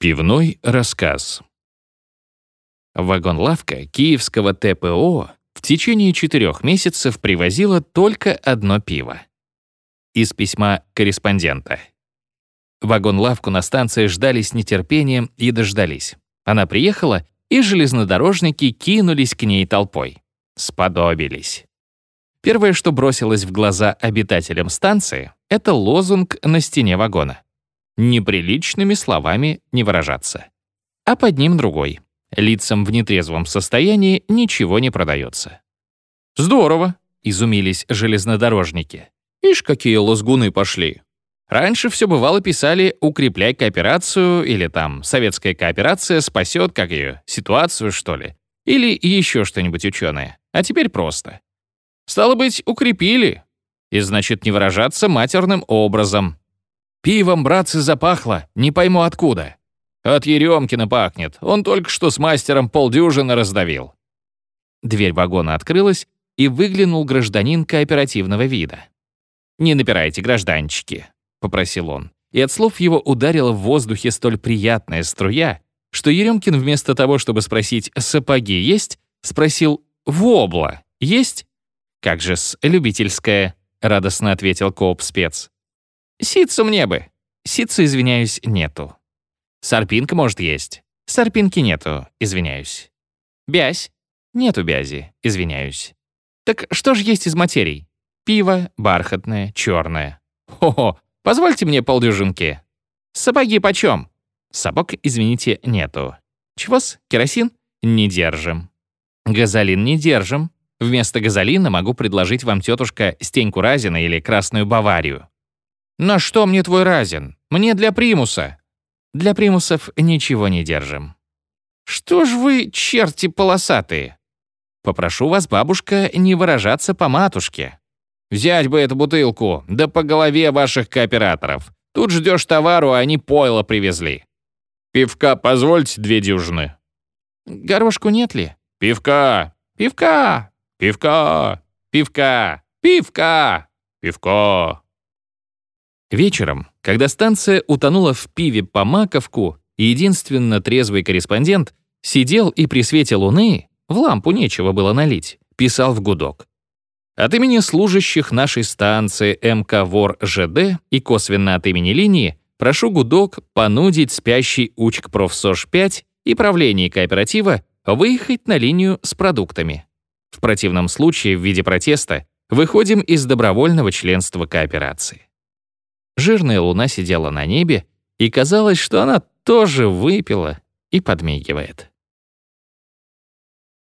Пивной рассказ. Вагон-лавка киевского ТПО в течение четырех месяцев привозила только одно пиво. Из письма корреспондента. Вагон-лавку на станции ждали с нетерпением и дождались. Она приехала, и железнодорожники кинулись к ней толпой. Сподобились. Первое, что бросилось в глаза обитателям станции, это лозунг на стене вагона неприличными словами не выражаться. А под ним другой. Лицам в нетрезвом состоянии ничего не продается. «Здорово!» — изумились железнодорожники. «Ишь, какие лозгуны пошли!» Раньше все бывало писали «укрепляй кооперацию» или там «советская кооперация спасет, как ее, ситуацию, что ли?» Или еще что-нибудь ученое. А теперь просто. Стало быть, укрепили. И значит, не выражаться матерным образом. Пивом, братцы, запахло, не пойму откуда. От Еремкина пахнет, он только что с мастером полдюжины раздавил. Дверь вагона открылась, и выглянул гражданин кооперативного вида. «Не напирайте, гражданчики», — попросил он. И от слов его ударила в воздухе столь приятная струя, что Еремкин вместо того, чтобы спросить «сапоги есть?», спросил «вобла есть?» «Как же с любительская», — радостно ответил коп-спец. Ситцу мне бы. Ситцу, извиняюсь, нету. Сарпинка, может, есть. Сарпинки нету, извиняюсь. Бязь? Нету бязи, извиняюсь. Так что же есть из материй? Пиво бархатное, черное. Хо-хо, позвольте мне полдюжинки. Сапоги почем? Сапог, извините, нету. Чего-с? Керосин? Не держим. Газолин не держим. Вместо газолина могу предложить вам тетушка Стеньку Разина или Красную Баварию. «На что мне твой разин? Мне для примуса». «Для примусов ничего не держим». «Что ж вы, черти полосатые?» «Попрошу вас, бабушка, не выражаться по матушке». «Взять бы эту бутылку, да по голове ваших кооператоров. Тут ждешь товару, а они пойло привезли». «Пивка позвольте две дюжины». «Горошку нет ли?» «Пивка! Пивка! Пивка! Пивка! Пивка! Пивка!» Вечером, когда станция утонула в пиве по маковку, единственно трезвый корреспондент сидел и при свете луны, в лампу нечего было налить, писал в гудок. От имени служащих нашей станции МК ВОР ЖД и косвенно от имени линии прошу гудок понудить спящий УЧК профсож-5 и правление кооператива выехать на линию с продуктами. В противном случае в виде протеста выходим из добровольного членства кооперации. Жирная луна сидела на небе, и казалось, что она тоже выпила и подмигивает.